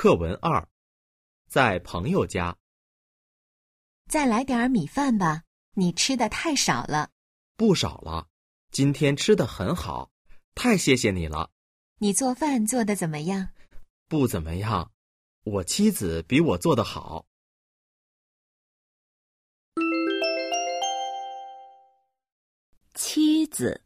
课文二，在朋友家。再来点米饭吧，你吃的太少了。不少了，今天吃的很好，太谢谢你了。你做饭做的怎么样？不怎么样，我妻子比我做的好。妻子。